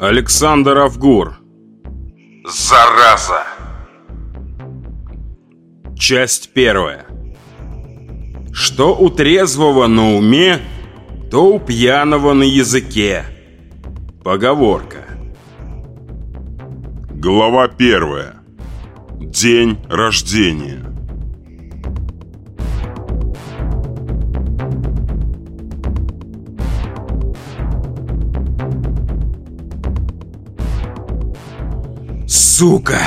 Александр Авгур. Зараза! Часть первая. Что у трезвого на уме, то у пьяного на языке. Поговорка. Глава первая. День рождения. Сука!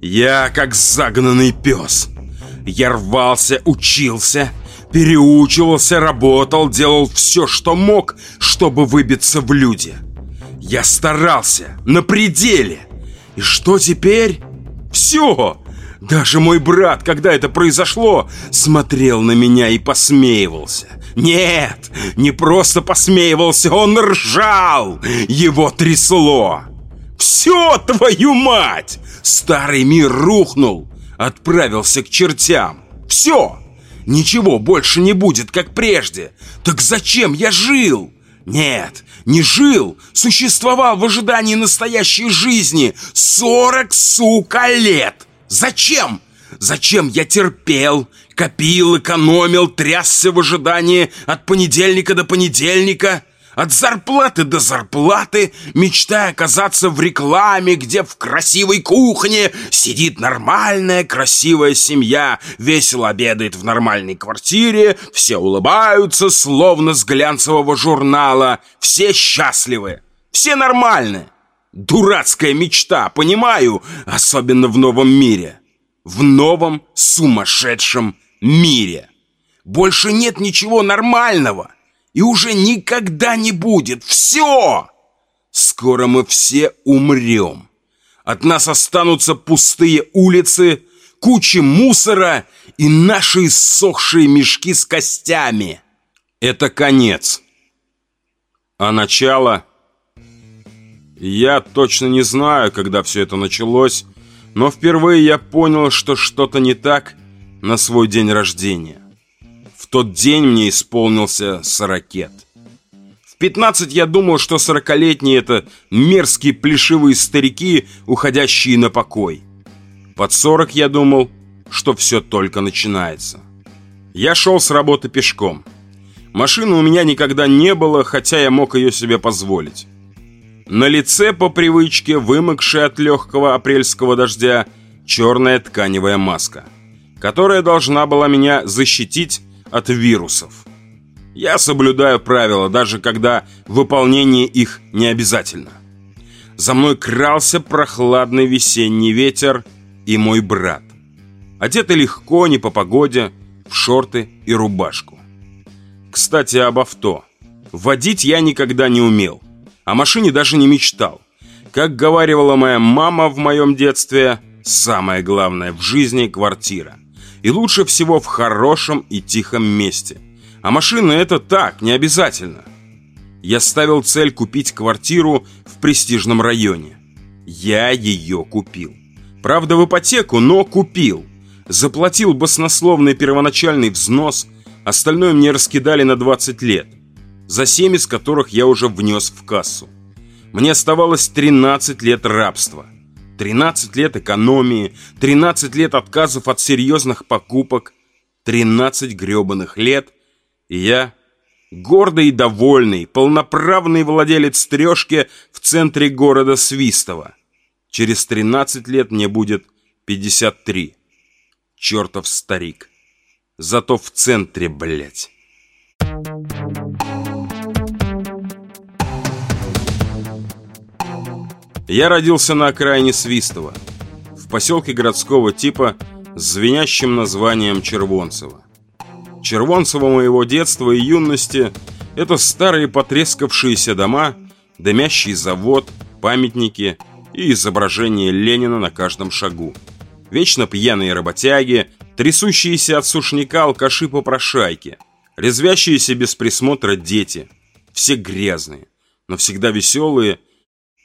Я как загнанный пес. Я рвался, учился, переучивался, работал, делал все, что мог, чтобы выбиться в люди. Я старался, на пределе. И что теперь? Все! Даже мой брат, когда это произошло, смотрел на меня и посмеивался. Нет, не просто посмеивался, он ржал! Его трясло! Все, твою мать! Старый мир рухнул, отправился к чертям. Все! Ничего больше не будет, как прежде. Так зачем я жил? Нет, не жил, существовал в ожидании настоящей жизни 40, сука, лет. Зачем? Зачем я терпел, копил, экономил, трясся в ожидании от понедельника до понедельника? От зарплаты до зарплаты, мечтая оказаться в рекламе, где в красивой кухне сидит нормальная красивая семья, весело обедает в нормальной квартире, все улыбаются, словно с глянцевого журнала, все счастливы, все нормальны. Дурацкая мечта, понимаю, особенно в новом мире. В новом сумасшедшем мире. Больше нет ничего нормального и уже никогда не будет. Все! Скоро мы все умрем. От нас останутся пустые улицы, кучи мусора и наши иссохшие мешки с костями. Это конец. А начало... Я точно не знаю, когда все это началось, но впервые я понял, что что-то не так на свой день рождения тот день мне исполнился сорокет. В 15 я думал, что сорокалетние это мерзкие плешивые старики, уходящие на покой. Под 40 я думал, что все только начинается. Я шел с работы пешком. Машины у меня никогда не было, хотя я мог ее себе позволить. На лице по привычке, вымокшая от легкого апрельского дождя, черная тканевая маска, которая должна была меня защитить от вирусов. Я соблюдаю правила, даже когда выполнение их не обязательно. За мной крался прохладный весенний ветер и мой брат. Одетый легко, не по погоде, в шорты и рубашку. Кстати, об авто. Водить я никогда не умел. О машине даже не мечтал. Как говаривала моя мама в моем детстве, самое главное в жизни – квартира. И лучше всего в хорошем и тихом месте. А машина это так, не обязательно. Я ставил цель купить квартиру в престижном районе. Я ее купил. Правда, в ипотеку, но купил. Заплатил баснословный первоначальный взнос, остальное мне раскидали на 20 лет, за 7 из которых я уже внес в кассу. Мне оставалось 13 лет рабства – 13 лет экономии, 13 лет отказов от серьезных покупок, 13 гребаных лет, и я, гордый и довольный, полноправный владелец трешки в центре города Свистово. Через 13 лет мне будет 53. Чертов старик. Зато в центре, блядь. Я родился на окраине Свистова, в поселке городского типа с звенящим названием Червонцево. Червонцево моего детства и юности – это старые потрескавшиеся дома, дымящий завод, памятники и изображение Ленина на каждом шагу. Вечно пьяные работяги, трясущиеся от сушняка алкаши-попрошайки, резвящиеся без присмотра дети, все грязные, но всегда веселые –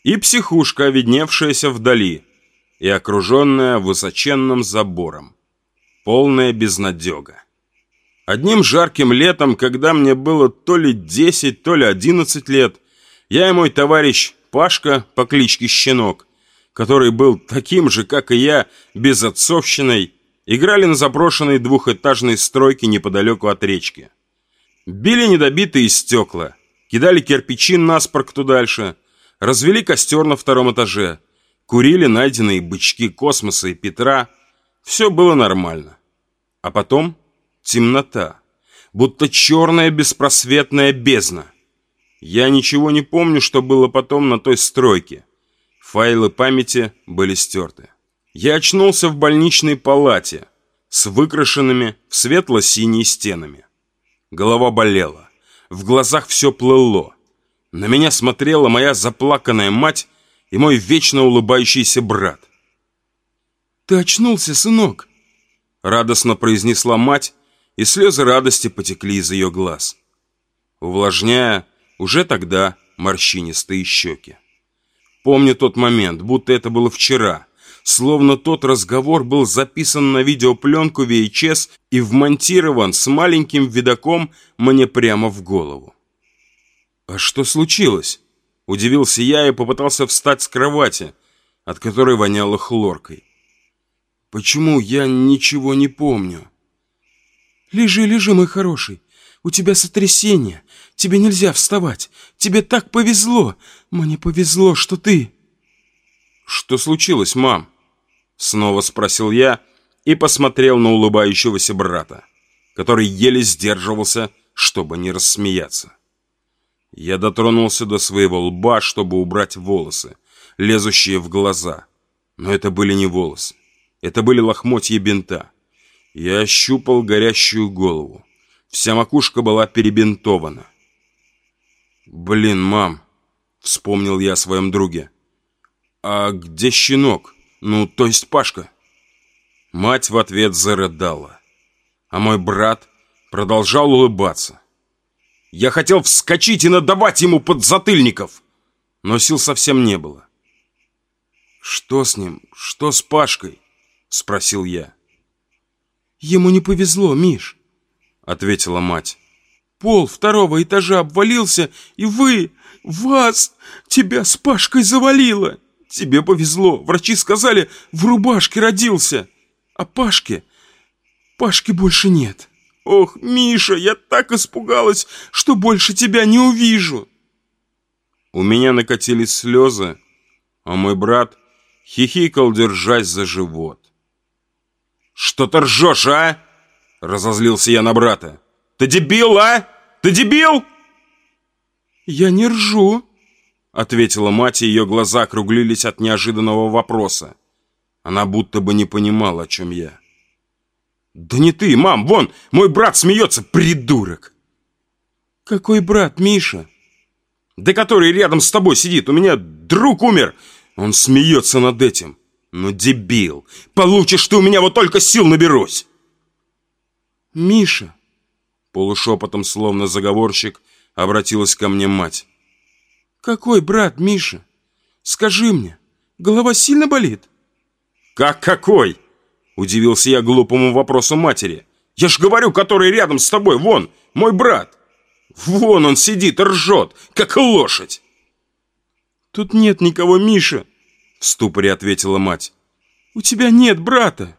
и психушка, видневшаяся вдали, и окруженная высоченным забором. Полная безнадега. Одним жарким летом, когда мне было то ли 10, то ли 11 лет, я и мой товарищ Пашка по кличке Щенок, который был таким же, как и я, безотцовщиной, играли на заброшенной двухэтажной стройке неподалеку от речки. Били недобитые стекла, кидали кирпичи наспоркту дальше, развели костер на втором этаже, курили найденные бычки космоса и Петра. Все было нормально. А потом темнота, будто черная беспросветная бездна. Я ничего не помню, что было потом на той стройке. Файлы памяти были стерты. Я очнулся в больничной палате с выкрашенными в светло-синие стенами. Голова болела, в глазах все плыло. На меня смотрела моя заплаканная мать и мой вечно улыбающийся брат. «Ты очнулся, сынок!» Радостно произнесла мать, и слезы радости потекли из ее глаз, увлажняя уже тогда морщинистые щеки. Помню тот момент, будто это было вчера, словно тот разговор был записан на видеопленку VHS и вмонтирован с маленьким видоком мне прямо в голову. «А что случилось?» Удивился я и попытался встать с кровати, от которой воняло хлоркой. «Почему я ничего не помню?» «Лежи, лежи, мой хороший. У тебя сотрясение. Тебе нельзя вставать. Тебе так повезло. Мне повезло, что ты...» «Что случилось, мам?» Снова спросил я и посмотрел на улыбающегося брата, который еле сдерживался, чтобы не рассмеяться. Я дотронулся до своего лба, чтобы убрать волосы, лезущие в глаза. Но это были не волосы. Это были лохмотья бинта. Я ощупал горящую голову. Вся макушка была перебинтована. «Блин, мам!» — вспомнил я о своем друге. «А где щенок? Ну, то есть Пашка?» Мать в ответ зарыдала. А мой брат продолжал улыбаться. Я хотел вскочить и надавать ему подзатыльников, но сил совсем не было. «Что с ним? Что с Пашкой?» — спросил я. «Ему не повезло, Миш», — ответила мать. «Пол второго этажа обвалился, и вы, вас, тебя с Пашкой завалило. Тебе повезло, врачи сказали, в рубашке родился, а Пашке, Пашки больше нет». «Ох, Миша, я так испугалась, что больше тебя не увижу!» У меня накатились слезы, а мой брат хихикал, держась за живот. «Что ты ржешь, а?» — разозлился я на брата. «Ты дебил, а? Ты дебил?» «Я не ржу», — ответила мать, и ее глаза округлились от неожиданного вопроса. Она будто бы не понимала, о чем я. «Да не ты, мам, вон, мой брат смеется, придурок!» «Какой брат, Миша?» «Да который рядом с тобой сидит, у меня друг умер!» Он смеется над этим. «Ну, дебил! Получишь ты у меня вот только сил наберусь!» «Миша!» Полушепотом, словно заговорщик, обратилась ко мне мать. «Какой брат, Миша? Скажи мне, голова сильно болит?» «Как какой?» Удивился я глупому вопросу матери. «Я ж говорю, который рядом с тобой, вон, мой брат! Вон он сидит и ржет, как лошадь!» «Тут нет никого, Миша!» В ступоре ответила мать. «У тебя нет брата!»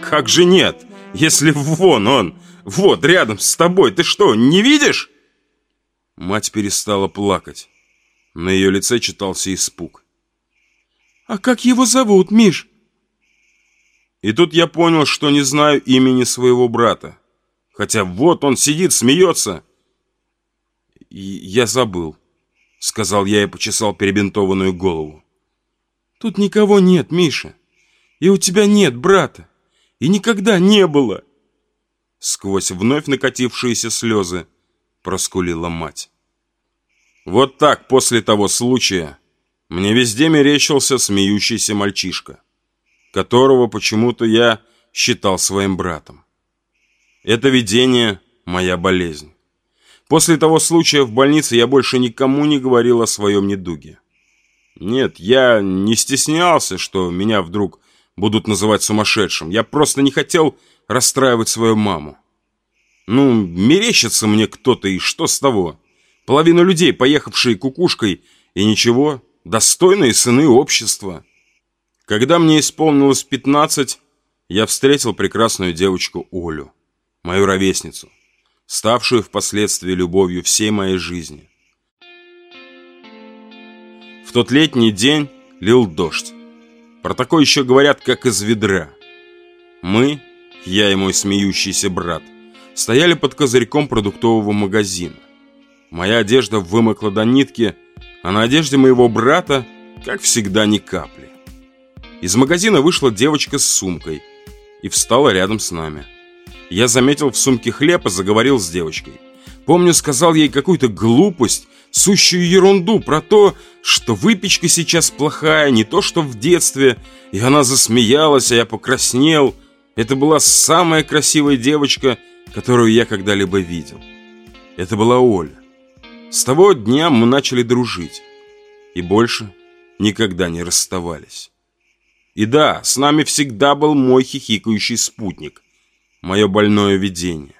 «Как же нет, если вон он, вот рядом с тобой, ты что, не видишь?» Мать перестала плакать. На ее лице читался испуг. «А как его зовут, Миш?» И тут я понял, что не знаю имени своего брата. Хотя вот он сидит, смеется. И я забыл, сказал я и почесал перебинтованную голову. Тут никого нет, Миша. И у тебя нет брата. И никогда не было. Сквозь вновь накатившиеся слезы проскулила мать. Вот так после того случая мне везде мерещился смеющийся мальчишка, которого почему-то я считал своим братом. Это видение – моя болезнь. После того случая в больнице я больше никому не говорил о своем недуге. Нет, я не стеснялся, что меня вдруг будут называть сумасшедшим. Я просто не хотел расстраивать свою маму. Ну, мерещится мне кто-то, и что с того? Половина людей, поехавшие кукушкой, и ничего, достойные сыны общества. Когда мне исполнилось 15, я встретил прекрасную девочку Олю, мою ровесницу, ставшую впоследствии любовью всей моей жизни. В тот летний день лил дождь. Про такое еще говорят, как из ведра. Мы, я и мой смеющийся брат, стояли под козырьком продуктового магазина. Моя одежда вымокла до нитки, а на одежде моего брата, как всегда, ни капли. Из магазина вышла девочка с сумкой и встала рядом с нами. Я заметил в сумке хлеб и заговорил с девочкой. Помню, сказал ей какую-то глупость, сущую ерунду про то, что выпечка сейчас плохая, не то что в детстве. И она засмеялась, а я покраснел. Это была самая красивая девочка, которую я когда-либо видел. Это была Оля. С того дня мы начали дружить. И больше никогда не расставались. И да, с нами всегда был мой хихикающий спутник. Мое больное видение.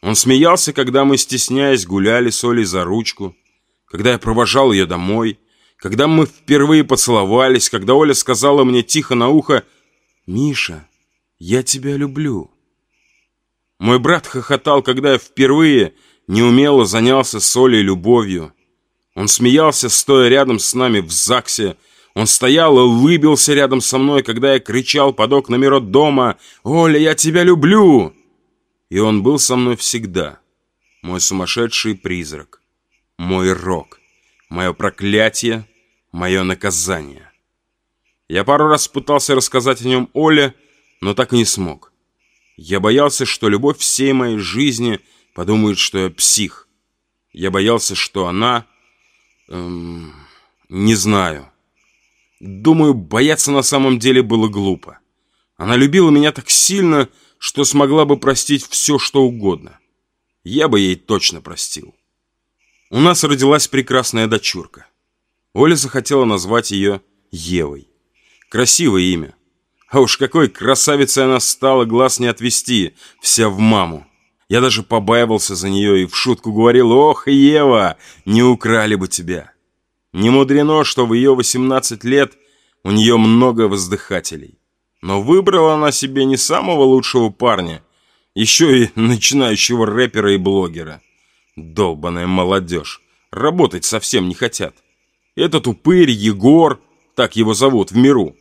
Он смеялся, когда мы, стесняясь, гуляли с Олей за ручку, когда я провожал ее домой, когда мы впервые поцеловались, когда Оля сказала мне тихо на ухо «Миша, я тебя люблю». Мой брат хохотал, когда я впервые неумело занялся с Олей любовью. Он смеялся, стоя рядом с нами в ЗАГСе. Он стоял и улыбился рядом со мной, когда я кричал под окнами роддома «Оля, я тебя люблю!» И он был со мной всегда. Мой сумасшедший призрак. Мой рок. Мое проклятие. Мое наказание. Я пару раз пытался рассказать о нем Оле, но так и не смог. Я боялся, что любовь всей моей жизни подумает, что я псих. Я боялся, что она... Эм, не знаю. Думаю, бояться на самом деле было глупо. Она любила меня так сильно, что смогла бы простить все, что угодно. Я бы ей точно простил. У нас родилась прекрасная дочурка. Оля захотела назвать ее Евой. Красивое имя. А уж какой красавицей она стала, глаз не отвести, вся в маму. Я даже побаивался за нее и в шутку говорил, «Ох, Ева, не украли бы тебя». Не мудрено, что в ее 18 лет у нее много воздыхателей. Но выбрала она себе не самого лучшего парня, еще и начинающего рэпера и блогера. Долбаная молодежь, работать совсем не хотят. Этот упырь Егор, так его зовут в миру,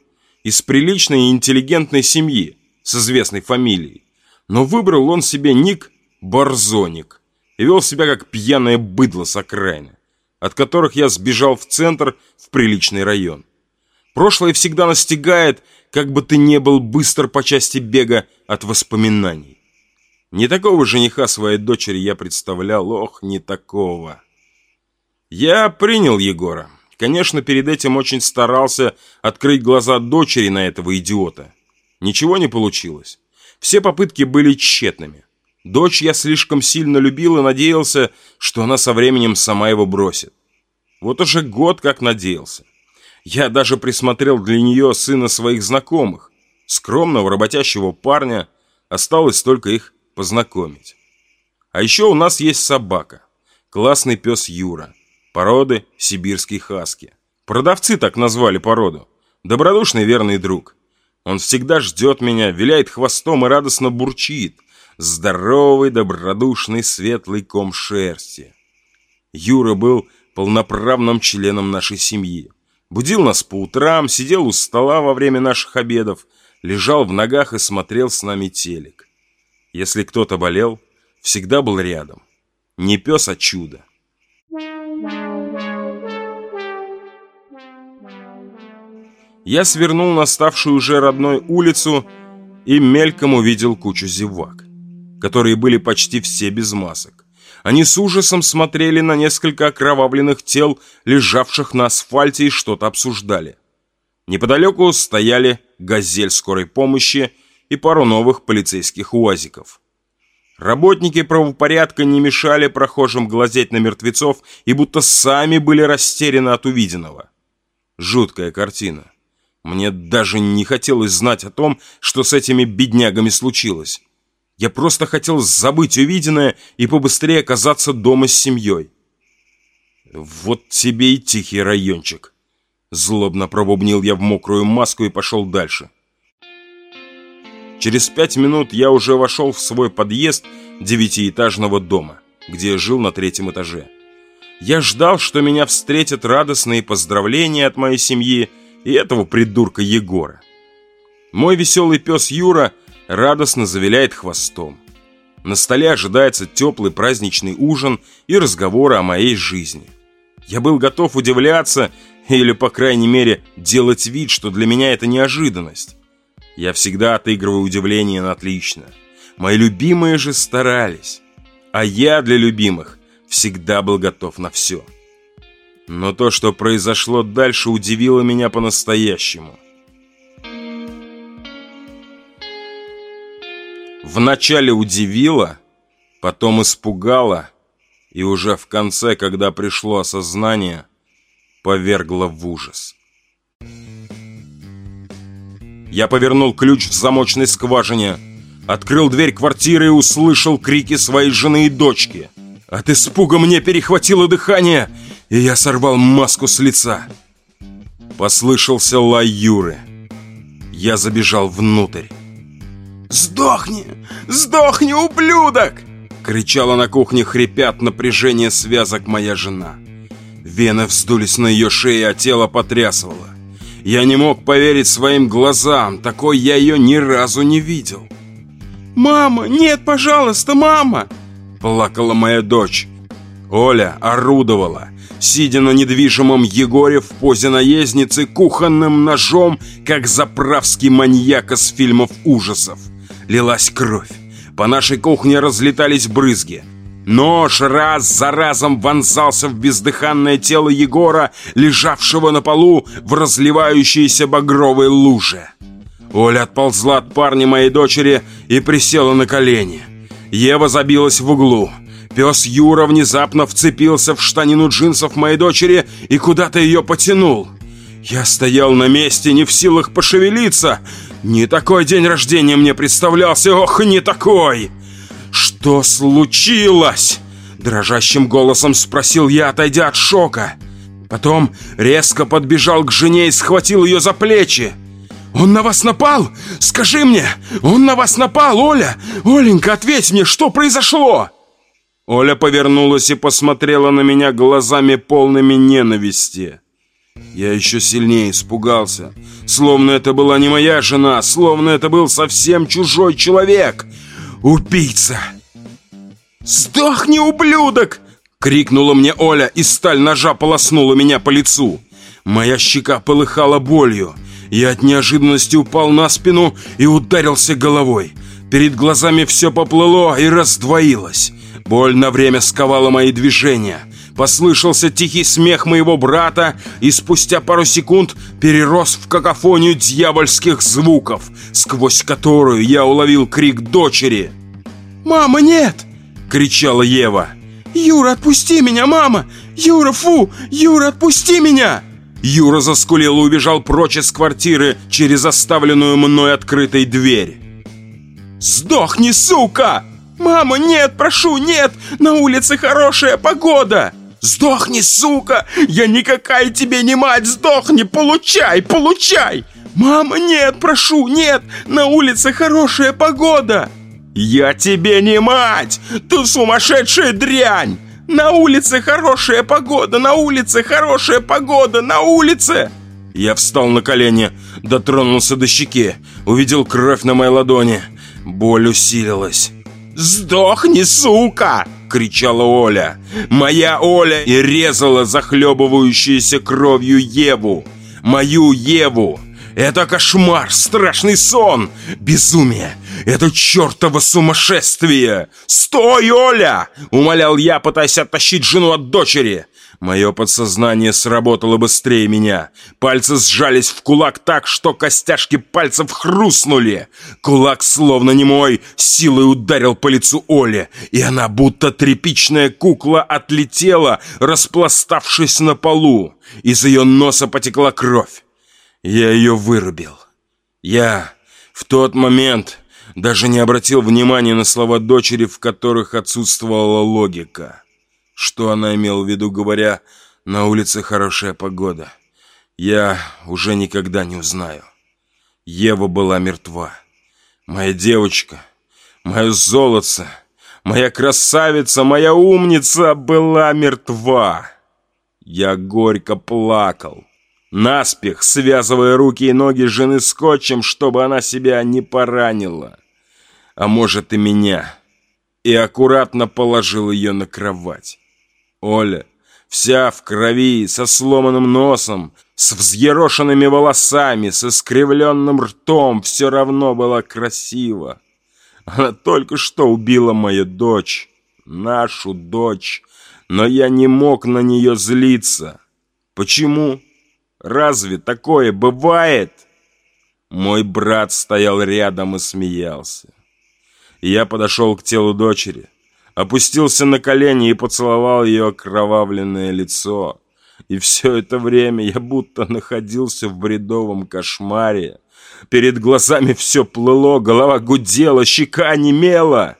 из приличной и интеллигентной семьи с известной фамилией. Но выбрал он себе ник Борзоник и вел себя как пьяное быдло с окраины, от которых я сбежал в центр в приличный район. Прошлое всегда настигает, как бы ты не был быстр по части бега от воспоминаний. Не такого жениха своей дочери я представлял, ох, не такого. Я принял Егора, Конечно, перед этим очень старался открыть глаза дочери на этого идиота. Ничего не получилось. Все попытки были тщетными. Дочь я слишком сильно любил и надеялся, что она со временем сама его бросит. Вот уже год как надеялся. Я даже присмотрел для нее сына своих знакомых. Скромного, работящего парня. Осталось только их познакомить. А еще у нас есть собака. Классный пес Юра породы сибирский хаски. Продавцы так назвали породу. Добродушный верный друг. Он всегда ждет меня, виляет хвостом и радостно бурчит. Здоровый, добродушный, светлый ком шерсти. Юра был полноправным членом нашей семьи. Будил нас по утрам, сидел у стола во время наших обедов, лежал в ногах и смотрел с нами телек. Если кто-то болел, всегда был рядом. Не пес, а чудо. Я свернул на ставшую уже родной улицу и мельком увидел кучу зевак, которые были почти все без масок. Они с ужасом смотрели на несколько окровавленных тел, лежавших на асфальте, и что-то обсуждали. Неподалеку стояли «Газель» скорой помощи и пару новых полицейских УАЗиков. Работники правопорядка не мешали прохожим глазеть на мертвецов и будто сами были растеряны от увиденного. Жуткая картина. Мне даже не хотелось знать о том, что с этими беднягами случилось. Я просто хотел забыть увиденное и побыстрее оказаться дома с семьей. Вот тебе и тихий райончик. Злобно пробубнил я в мокрую маску и пошел дальше. Через пять минут я уже вошел в свой подъезд девятиэтажного дома, где жил на третьем этаже. Я ждал, что меня встретят радостные поздравления от моей семьи и этого придурка Егора. Мой веселый пес Юра радостно завиляет хвостом. На столе ожидается теплый праздничный ужин и разговоры о моей жизни. Я был готов удивляться или, по крайней мере, делать вид, что для меня это неожиданность. Я всегда отыгрываю удивление на отлично. Мои любимые же старались. А я для любимых всегда был готов на все. Но то, что произошло дальше, удивило меня по-настоящему. Вначале удивило, потом испугало, и уже в конце, когда пришло осознание, повергло в ужас. Я повернул ключ в замочной скважине, открыл дверь квартиры и услышал крики своей жены и дочки. От испуга мне перехватило дыхание, и я сорвал маску с лица. Послышался лай Юры. Я забежал внутрь. «Сдохни! Сдохни, ублюдок!» Кричала на кухне, хрипя от напряжения связок моя жена. Вены вздулись на ее шее, а тело потрясывало. Я не мог поверить своим глазам, такой я ее ни разу не видел. «Мама, нет, пожалуйста, мама!» Плакала моя дочь. Оля орудовала, сидя на недвижимом Егоре в позе наездницы кухонным ножом, как заправский маньяк из фильмов ужасов. Лилась кровь. По нашей кухне разлетались брызги. Нож раз за разом вонзался в бездыханное тело Егора, лежавшего на полу в разливающейся багровой луже. Оля отползла от парня моей дочери и присела на колени. Ева забилась в углу. Пес Юра внезапно вцепился в штанину джинсов моей дочери и куда-то ее потянул. Я стоял на месте, не в силах пошевелиться. Не такой день рождения мне представлялся, ох, не такой! «Что случилось?» Дрожащим голосом спросил я, отойдя от шока. Потом резко подбежал к жене и схватил ее за плечи. «Он на вас напал? Скажи мне! Он на вас напал, Оля! Оленька, ответь мне, что произошло?» Оля повернулась и посмотрела на меня глазами полными ненависти. Я еще сильнее испугался. Словно это была не моя жена, словно это был совсем чужой человек. Убийца! «Сдохни, ублюдок!» Крикнула мне Оля, и сталь ножа полоснула меня по лицу. Моя щека полыхала болью. Я от неожиданности упал на спину и ударился головой. Перед глазами все поплыло и раздвоилось. Боль на время сковала мои движения. Послышался тихий смех моего брата и спустя пару секунд перерос в какофонию дьявольских звуков, сквозь которую я уловил крик дочери. «Мама, нет!» — кричала Ева. «Юра, отпусти меня, мама! Юра, фу! Юра, отпусти меня!» Юра заскулил и убежал прочь из квартиры через оставленную мной открытой дверь. «Сдохни, сука! Мама, нет, прошу, нет! На улице хорошая погода!» «Сдохни, сука! Я никакая тебе не мать! Сдохни! Получай, получай!» «Мама, нет, прошу, нет! На улице хорошая погода!» «Я тебе не мать! Ты сумасшедшая дрянь! На улице хорошая погода! На улице хорошая погода! На улице!» Я встал на колени, дотронулся до щеки, увидел кровь на моей ладони. Боль усилилась. «Сдохни, сука!» — кричала Оля. «Моя Оля!» и резала захлебывающуюся кровью Еву. Мою Еву! Это кошмар, страшный сон, безумие, это чертово сумасшествие! Стой, Оля!» — умолял я, пытаясь оттащить жену от дочери. Мое подсознание сработало быстрее меня. Пальцы сжались в кулак так, что костяшки пальцев хрустнули. Кулак, словно не мой, силой ударил по лицу Оле, и она, будто тряпичная кукла, отлетела, распластавшись на полу. Из ее носа потекла кровь. Я ее вырубил. Я в тот момент Даже не обратил внимания на слова дочери, в которых отсутствовала логика. Что она имела в виду, говоря, на улице хорошая погода. Я уже никогда не узнаю. Ева была мертва. Моя девочка, мое золотце, моя красавица, моя умница была мертва. Я горько плакал, наспех связывая руки и ноги жены скотчем, чтобы она себя не поранила. А может и меня. И аккуратно положил ее на кровать. Оля, вся в крови, со сломанным носом, с взъерошенными волосами, с искривленным ртом, все равно была красива. Она только что убила мою дочь, нашу дочь, но я не мог на нее злиться. Почему? Разве такое бывает? Мой брат стоял рядом и смеялся. Я подошел к телу дочери, опустился на колени и поцеловал ее окровавленное лицо. И все это время я будто находился в бредовом кошмаре. Перед глазами все плыло, голова гудела, щека немела.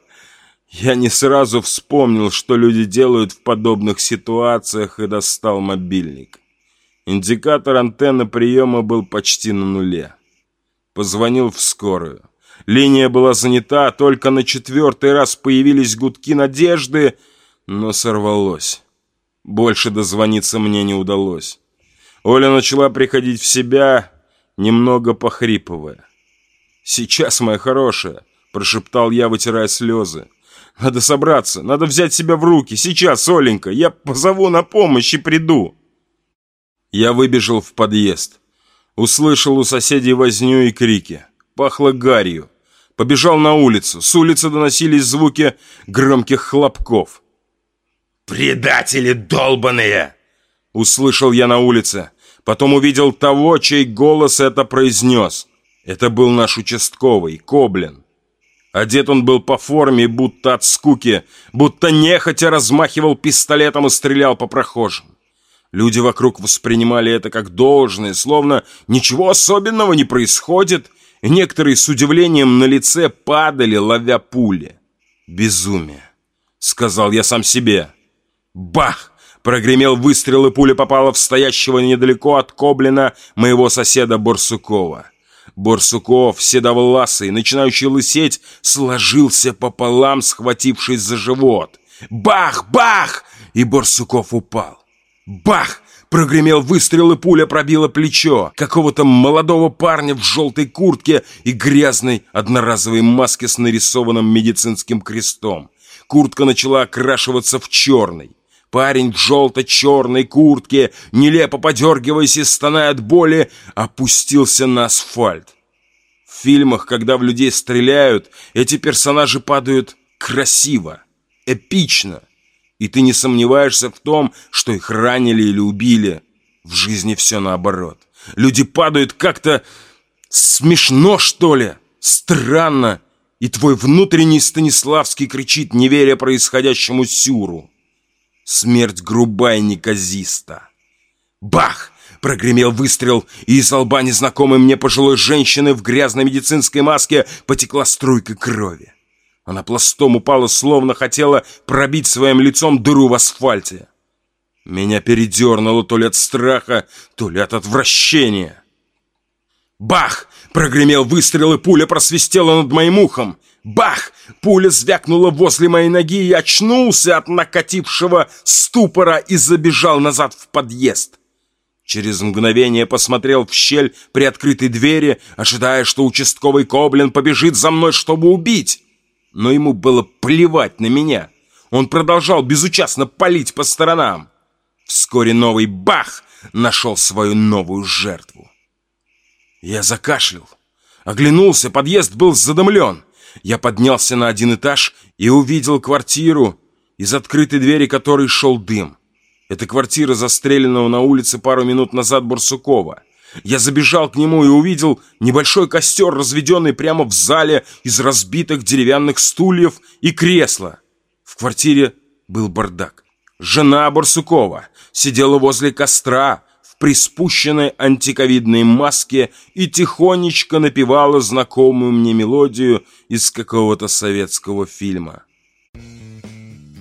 Я не сразу вспомнил, что люди делают в подобных ситуациях, и достал мобильник. Индикатор антенны приема был почти на нуле. Позвонил в скорую. Линия была занята, только на четвертый раз появились гудки надежды, но сорвалось. Больше дозвониться мне не удалось. Оля начала приходить в себя, немного похрипывая. «Сейчас, моя хорошая», – прошептал я, вытирая слезы. «Надо собраться, надо взять себя в руки. Сейчас, Оленька, я позову на помощь и приду». Я выбежал в подъезд. Услышал у соседей возню и крики. Пахло гарью. Побежал на улицу. С улицы доносились звуки громких хлопков. «Предатели долбаные!» Услышал я на улице. Потом увидел того, чей голос это произнес. Это был наш участковый, Коблин. Одет он был по форме, будто от скуки, будто нехотя размахивал пистолетом и стрелял по прохожим. Люди вокруг воспринимали это как должное, словно ничего особенного не происходит, некоторые с удивлением на лице падали, ловя пули. «Безумие», — сказал я сам себе. Бах! Прогремел выстрел, и пуля попала в стоящего недалеко от Коблина моего соседа Борсукова. Борсуков, седовласый, начинающий лысеть, сложился пополам, схватившись за живот. Бах! Бах! И Борсуков упал. Бах! Прогремел выстрел, и пуля пробила плечо какого-то молодого парня в желтой куртке и грязной одноразовой маске с нарисованным медицинским крестом. Куртка начала окрашиваться в черный. Парень в желто-черной куртке, нелепо подергиваясь и стоная от боли, опустился на асфальт. В фильмах, когда в людей стреляют, эти персонажи падают красиво, эпично. И ты не сомневаешься в том, что их ранили или убили. В жизни все наоборот. Люди падают как-то смешно, что ли, странно. И твой внутренний Станиславский кричит, не веря происходящему сюру. Смерть грубая неказиста. Бах! Прогремел выстрел, и из лба незнакомой мне пожилой женщины в грязной медицинской маске потекла струйка крови. Она пластом упала, словно хотела пробить своим лицом дыру в асфальте. Меня передернуло то ли от страха, то ли от отвращения. Бах! Прогремел выстрел, и пуля просвистела над моим ухом. Бах! Пуля звякнула возле моей ноги и очнулся от накатившего ступора и забежал назад в подъезд. Через мгновение посмотрел в щель при открытой двери, ожидая, что участковый Коблин побежит за мной, чтобы убить. Но ему было плевать на меня. Он продолжал безучастно палить по сторонам. Вскоре новый бах нашел свою новую жертву. Я закашлял. Оглянулся, подъезд был задымлен. Я поднялся на один этаж и увидел квартиру, из открытой двери которой шел дым. Это квартира застреленного на улице пару минут назад Барсукова. Я забежал к нему и увидел небольшой костер, разведенный прямо в зале из разбитых деревянных стульев и кресла. В квартире был бардак. Жена Барсукова сидела возле костра в приспущенной антиковидной маске и тихонечко напевала знакомую мне мелодию из какого-то советского фильма.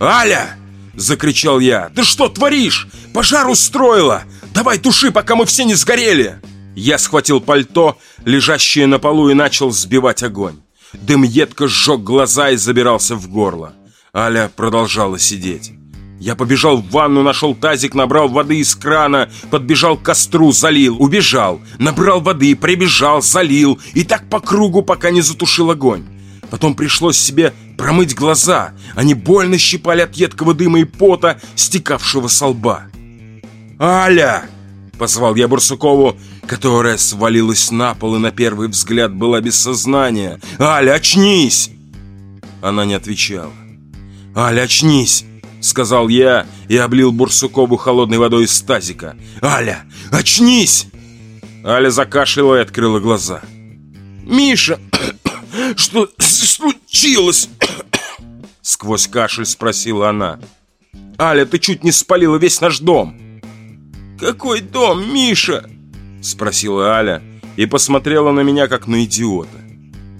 «Аля!» — закричал я. «Ты что творишь? Пожар устроила! Давай туши, пока мы все не сгорели!» Я схватил пальто, лежащее на полу, и начал сбивать огонь. Дым едко сжег глаза и забирался в горло. Аля продолжала сидеть. Я побежал в ванну, нашел тазик, набрал воды из крана, подбежал к костру, залил, убежал, набрал воды, прибежал, залил, и так по кругу, пока не затушил огонь. Потом пришлось себе промыть глаза, они больно щипали от едкого дыма и пота, стекавшего со лба. «Аля!» — позвал я Бурсукову, которая свалилась на пол и на первый взгляд была без сознания. «Аля, очнись!» Она не отвечала. «Аля, очнись!» Сказал я и облил Бурсукову холодной водой из тазика. «Аля, очнись!» Аля закашляла и открыла глаза. «Миша, что случилось?» Сквозь кашель спросила она. «Аля, ты чуть не спалила весь наш дом!» «Какой дом, Миша?» Спросила Аля и посмотрела на меня, как на идиота.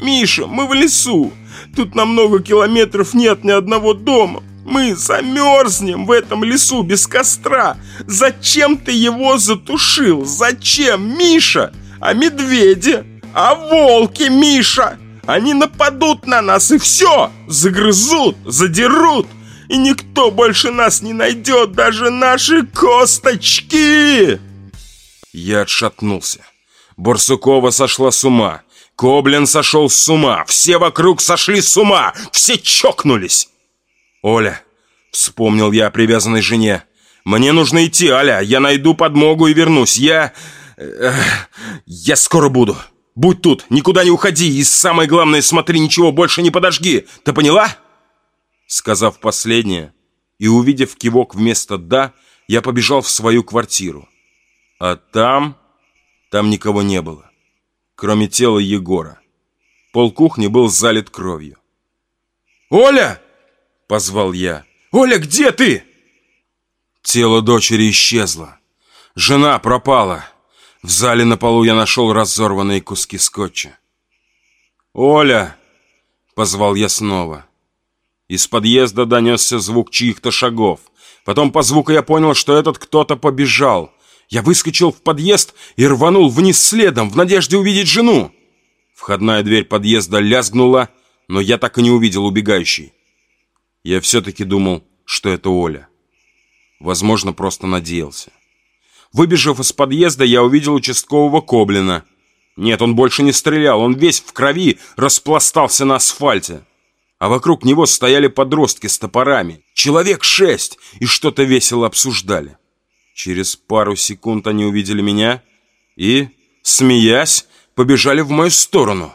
«Миша, мы в лесу. Тут на много километров нет ни одного дома. Мы замерзнем в этом лесу без костра. Зачем ты его затушил? Зачем, Миша? А медведи? А волки, Миша? Они нападут на нас и все, загрызут, задерут. И никто больше нас не найдет, даже наши косточки. Я отшатнулся. Борсукова сошла с ума. Коблин сошел с ума. Все вокруг сошли с ума. Все чокнулись. «Оля!» — вспомнил я о привязанной жене. «Мне нужно идти, Аля. Я найду подмогу и вернусь. Я... Э, я скоро буду. Будь тут, никуда не уходи. И самое главное, смотри, ничего больше не подожги. Ты поняла?» Сказав последнее и увидев кивок вместо «да», я побежал в свою квартиру. А там... там никого не было, кроме тела Егора. Пол кухни был залит кровью. «Оля!» — позвал я. «Оля, где ты?» Тело дочери исчезло. Жена пропала. В зале на полу я нашел разорванные куски скотча. «Оля!» — позвал я снова. Из подъезда донесся звук чьих-то шагов. Потом по звуку я понял, что этот кто-то побежал. Я выскочил в подъезд и рванул вниз следом, в надежде увидеть жену. Входная дверь подъезда лязгнула, но я так и не увидел убегающей. Я все-таки думал, что это Оля. Возможно, просто надеялся. Выбежав из подъезда, я увидел участкового Коблина. Нет, он больше не стрелял, он весь в крови распластался на асфальте. А вокруг него стояли подростки с топорами. Человек шесть, и что-то весело обсуждали. Через пару секунд они увидели меня и, смеясь, побежали в мою сторону.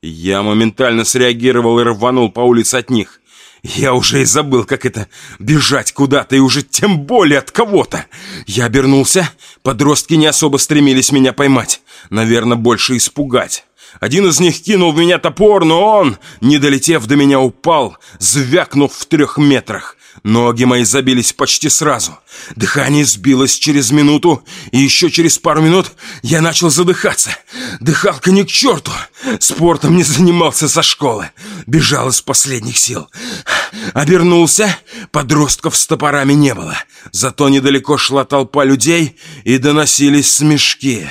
Я моментально среагировал и рванул по улице от них. Я уже и забыл, как это бежать куда-то, и уже тем более от кого-то. Я обернулся, подростки не особо стремились меня поймать. Наверное, больше испугать. Один из них кинул в меня топор, но он, не долетев до меня, упал, звякнув в трех метрах. Ноги мои забились почти сразу. Дыхание сбилось через минуту, и еще через пару минут я начал задыхаться. Дыхалка не к черту. Спортом не занимался со школы. Бежал из последних сил. Обернулся, подростков с топорами не было. Зато недалеко шла толпа людей, и доносились смешки.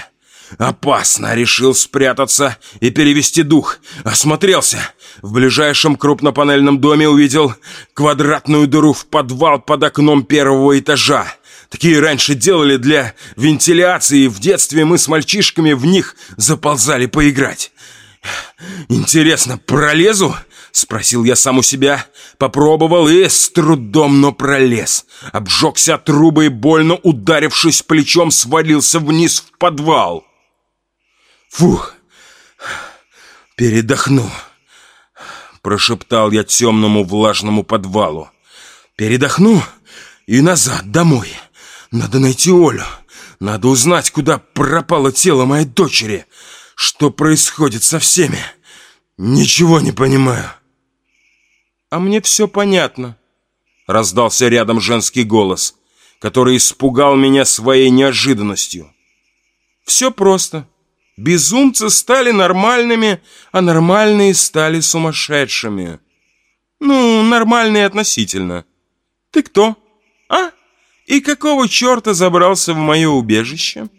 Опасно, решил спрятаться и перевести дух. Осмотрелся. В ближайшем крупнопанельном доме увидел квадратную дыру в подвал под окном первого этажа. Такие раньше делали для вентиляции, в детстве мы с мальчишками в них заползали поиграть. «Интересно, пролезу?» — спросил я сам у себя. Попробовал и с трудом, но пролез. Обжегся трубой, больно ударившись плечом, свалился вниз в подвал. Фух, передохну. Прошептал я темному влажному подвалу. Передохну и назад, домой. Надо найти Олю. Надо узнать, куда пропало тело моей дочери. Что происходит со всеми. Ничего не понимаю. А мне все понятно. Раздался рядом женский голос. который испугал меня своей неожиданностью. Все просто. Безумцы стали нормальными, а нормальные стали сумасшедшими. Ну, нормальные относительно. Ты кто? А? И какого черта забрался в мое убежище?